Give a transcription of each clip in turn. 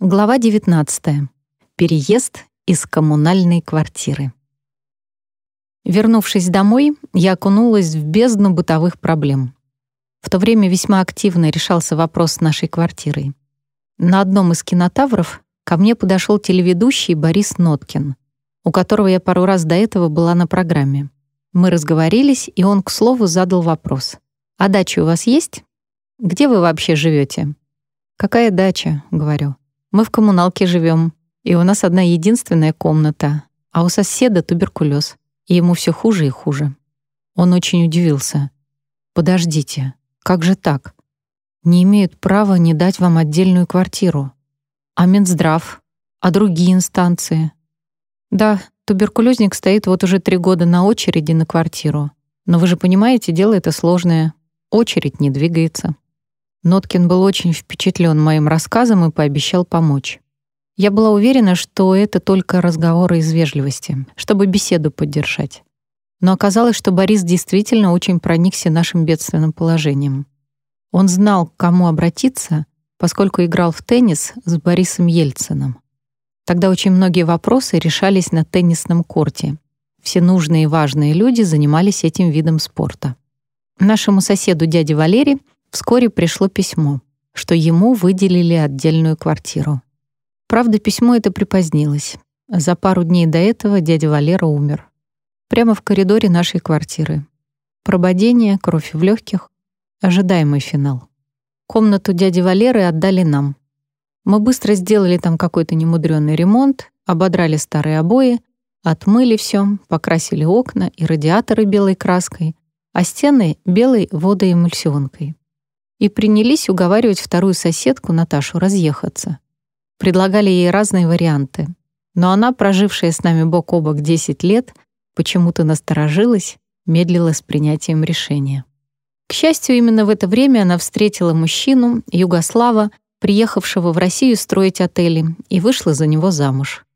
Глава 19. Переезд из коммунальной квартиры. Вернувшись домой, я окунулась в бездну бытовых проблем. В то время весьма активно решался вопрос с нашей квартирой. На одном из кинотавров ко мне подошел телеведущий Борис Ноткин, у которого я пару раз до этого была на программе. Мы разговорились, и он, к слову, задал вопрос. «А дача у вас есть? Где вы вообще живете? «Какая дача?» — говорю. Мы в коммуналке живем, и у нас одна единственная комната, а у соседа туберкулез, и ему все хуже и хуже. Он очень удивился. «Подождите, как же так? Не имеют права не дать вам отдельную квартиру. А Минздрав? А другие инстанции?» «Да, туберкулезник стоит вот уже три года на очереди на квартиру. Но вы же понимаете, дело это сложное. Очередь не двигается». Ноткин был очень впечатлен моим рассказом и пообещал помочь. Я была уверена, что это только разговоры из вежливости, чтобы беседу поддержать. Но оказалось, что Борис действительно очень проникся нашим бедственным положением. Он знал, к кому обратиться, поскольку играл в теннис с Борисом Ельциным. Тогда очень многие вопросы решались на теннисном корте. Все нужные и важные люди занимались этим видом спорта. Нашему соседу дяде Валере Вскоре пришло письмо, что ему выделили отдельную квартиру. Правда, письмо это припозднилось. За пару дней до этого дядя Валера умер. Прямо в коридоре нашей квартиры. Прободение, кровь в легких, ожидаемый финал. Комнату дяди Валеры отдали нам. Мы быстро сделали там какой-то немудрённый ремонт, ободрали старые обои, отмыли все, покрасили окна и радиаторы белой краской, а стены — белой водоэмульсионкой и принялись уговаривать вторую соседку, Наташу, разъехаться. Предлагали ей разные варианты. Но она, прожившая с нами бок о бок 10 лет, почему-то насторожилась, медлила с принятием решения. К счастью, именно в это время она встретила мужчину, Югослава, приехавшего в Россию строить отели, и вышла за него замуж.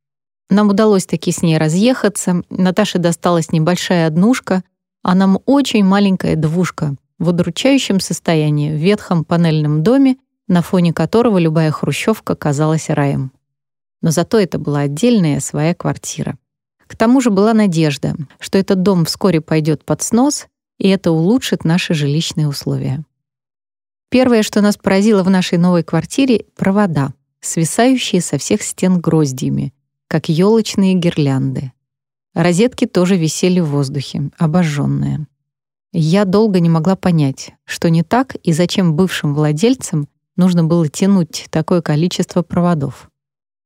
Нам удалось таки с ней разъехаться, Наташе досталась небольшая однушка, а нам очень маленькая двушка, в удручающем состоянии в ветхом панельном доме, на фоне которого любая хрущевка казалась раем. Но зато это была отдельная своя квартира. К тому же была надежда, что этот дом вскоре пойдет под снос, и это улучшит наши жилищные условия. Первое, что нас поразило в нашей новой квартире — провода, свисающие со всех стен гроздьями, как елочные гирлянды. Розетки тоже висели в воздухе, обожженные. Я долго не могла понять, что не так и зачем бывшим владельцам нужно было тянуть такое количество проводов.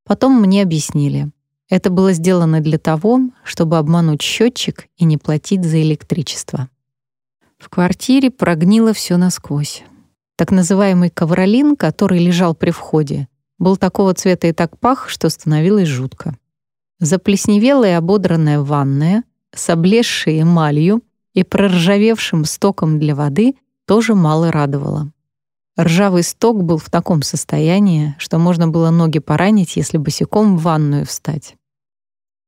Потом мне объяснили. Это было сделано для того, чтобы обмануть счетчик и не платить за электричество. В квартире прогнило все насквозь. Так называемый ковролин, который лежал при входе, был такого цвета и так пах, что становилось жутко. Заплесневелая ободранная ванная с облезшей эмалью и проржавевшим стоком для воды тоже мало радовало. Ржавый сток был в таком состоянии, что можно было ноги поранить, если босиком в ванную встать.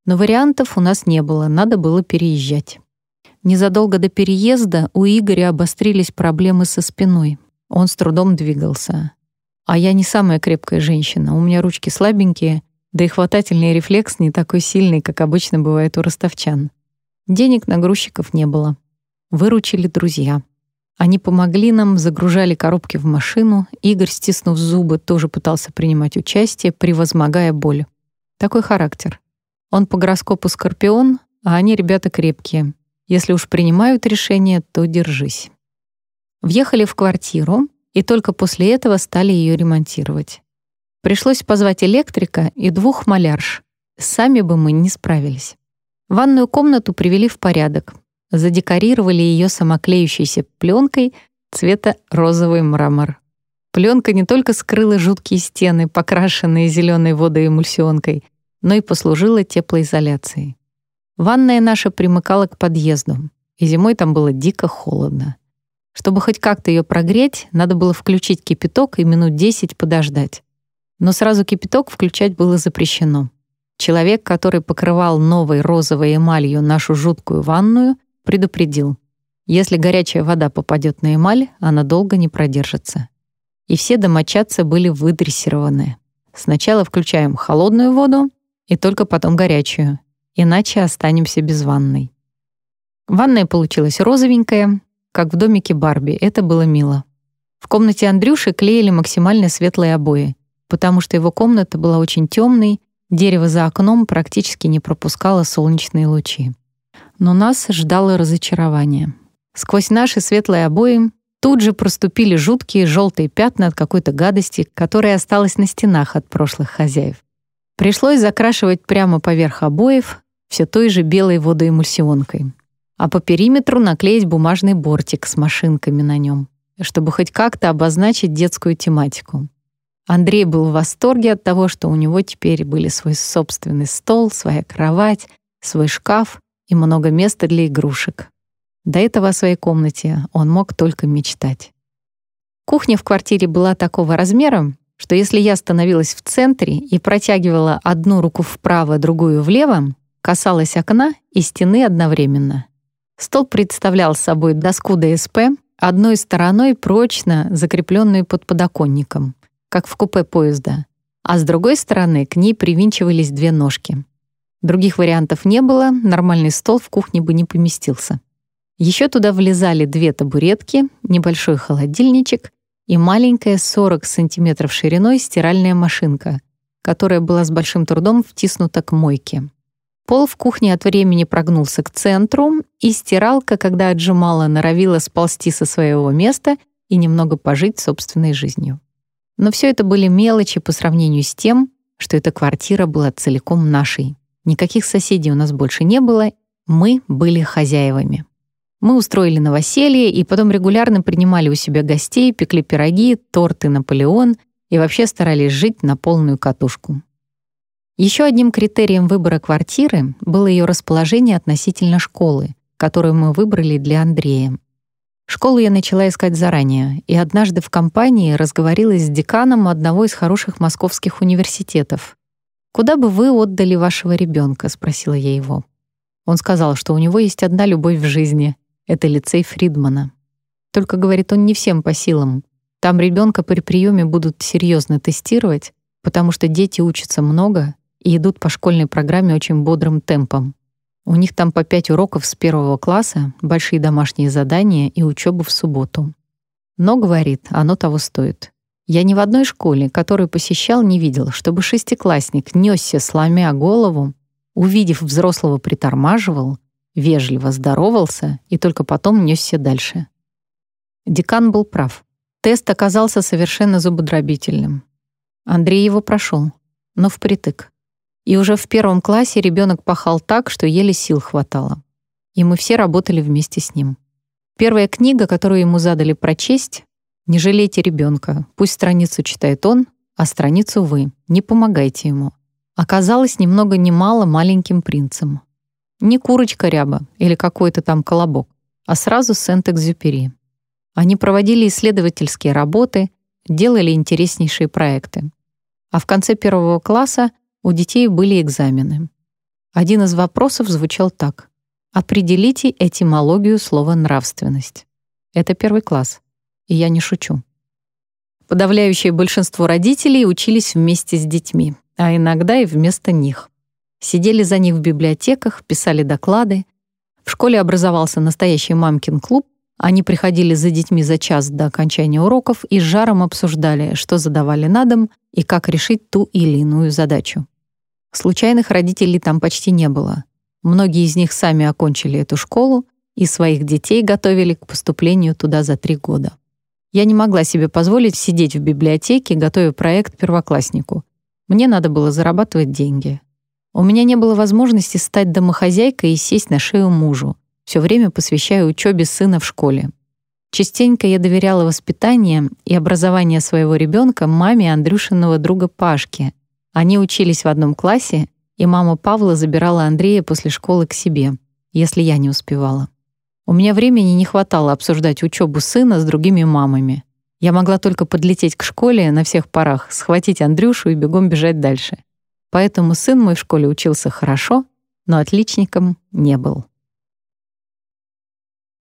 Но вариантов у нас не было, надо было переезжать. Незадолго до переезда у Игоря обострились проблемы со спиной. Он с трудом двигался. А я не самая крепкая женщина, у меня ручки слабенькие, да и хватательный рефлекс не такой сильный, как обычно бывает у ростовчан. Денег на грузчиков не было. Выручили друзья. Они помогли нам, загружали коробки в машину. Игорь, стиснув зубы, тоже пытался принимать участие, превозмогая боль. Такой характер. Он по гороскопу Скорпион, а они ребята крепкие. Если уж принимают решение, то держись. Въехали в квартиру, и только после этого стали ее ремонтировать. Пришлось позвать электрика и двух малярш. Сами бы мы не справились. Ванную комнату привели в порядок. Задекорировали ее самоклеющейся пленкой цвета розовый мрамор. Пленка не только скрыла жуткие стены, покрашенные зеленой водоэмульсионкой, но и послужила теплоизоляцией. Ванная наша примыкала к подъезду, и зимой там было дико холодно. Чтобы хоть как-то ее прогреть, надо было включить кипяток и минут 10 подождать. Но сразу кипяток включать было запрещено. Человек, который покрывал новой розовой эмалью нашу жуткую ванную, предупредил. Если горячая вода попадет на эмаль, она долго не продержится. И все домочадцы были выдрессированы. Сначала включаем холодную воду и только потом горячую, иначе останемся без ванной. Ванная получилась розовенькая, как в домике Барби, это было мило. В комнате Андрюши клеили максимально светлые обои, потому что его комната была очень темной, дерево за окном практически не пропускало солнечные лучи. Но нас ждало разочарование. Сквозь наши светлые обои тут же проступили жуткие желтые пятна от какой-то гадости, которая осталась на стенах от прошлых хозяев. Пришлось закрашивать прямо поверх обоев все той же белой водоэмульсионкой, а по периметру наклеить бумажный бортик с машинками на нем, чтобы хоть как-то обозначить детскую тематику. Андрей был в восторге от того, что у него теперь были свой собственный стол, своя кровать, свой шкаф и много места для игрушек. До этого о своей комнате он мог только мечтать. Кухня в квартире была такого размера, что если я становилась в центре и протягивала одну руку вправо, другую влево, касалась окна и стены одновременно. Стол представлял собой доску ДСП, одной стороной прочно закрепленную под подоконником, как в купе поезда, а с другой стороны к ней привинчивались две ножки. Других вариантов не было, нормальный стол в кухне бы не поместился. Еще туда влезали две табуретки, небольшой холодильничек и маленькая 40 сантиметров шириной стиральная машинка, которая была с большим трудом втиснута к мойке. Пол в кухне от времени прогнулся к центру, и стиралка, когда отжимала, норовила сползти со своего места и немного пожить собственной жизнью. Но все это были мелочи по сравнению с тем, что эта квартира была целиком нашей. Никаких соседей у нас больше не было, мы были хозяевами. Мы устроили новоселье и потом регулярно принимали у себя гостей, пекли пироги, торты «Наполеон» и вообще старались жить на полную катушку. Еще одним критерием выбора квартиры было ее расположение относительно школы, которую мы выбрали для Андрея. Школу я начала искать заранее, и однажды в компании разговорилась с деканом одного из хороших московских университетов. «Куда бы вы отдали вашего ребенка?» — спросила я его. Он сказал, что у него есть одна любовь в жизни это лицей Фридмана. Только, говорит, он не всем по силам. Там ребенка при приеме будут серьезно тестировать, потому что дети учатся много и идут по школьной программе очень бодрым темпом. У них там по пять уроков с первого класса, большие домашние задания и учеба в субботу. Но, говорит, оно того стоит. Я ни в одной школе, которую посещал, не видел, чтобы шестиклассник несся, сломя голову, увидев взрослого, притормаживал, вежливо здоровался и только потом несся дальше. Декан был прав. Тест оказался совершенно зубодробительным. Андрей его прошел, но впритык. И уже в первом классе ребенок пахал так, что еле сил хватало. И мы все работали вместе с ним. Первая книга, которую ему задали прочесть, «Не жалейте ребенка, пусть страницу читает он, а страницу вы, не помогайте ему», оказалась немного много ни мало маленьким принцем. Не курочка ряба или какой-то там колобок, а сразу Сент-Экзюпери. Они проводили исследовательские работы, делали интереснейшие проекты. А в конце первого класса у детей были экзамены. Один из вопросов звучал так. Определите этимологию слова «нравственность». Это первый класс, и я не шучу. Подавляющее большинство родителей учились вместе с детьми, а иногда и вместо них. Сидели за них в библиотеках, писали доклады. В школе образовался настоящий мамкин клуб. Они приходили за детьми за час до окончания уроков и с жаром обсуждали, что задавали на дом и как решить ту или иную задачу. Случайных родителей там почти не было. Многие из них сами окончили эту школу и своих детей готовили к поступлению туда за три года. Я не могла себе позволить сидеть в библиотеке, готовя проект первокласснику. Мне надо было зарабатывать деньги. У меня не было возможности стать домохозяйкой и сесть на шею мужу, все время посвящая учебе сына в школе. Частенько я доверяла воспитание и образование своего ребенка маме Андрюшиного друга Пашки. Они учились в одном классе, и мама Павла забирала Андрея после школы к себе, если я не успевала. У меня времени не хватало обсуждать учебу сына с другими мамами. Я могла только подлететь к школе на всех парах, схватить Андрюшу и бегом бежать дальше. Поэтому сын мой в школе учился хорошо, но отличником не был.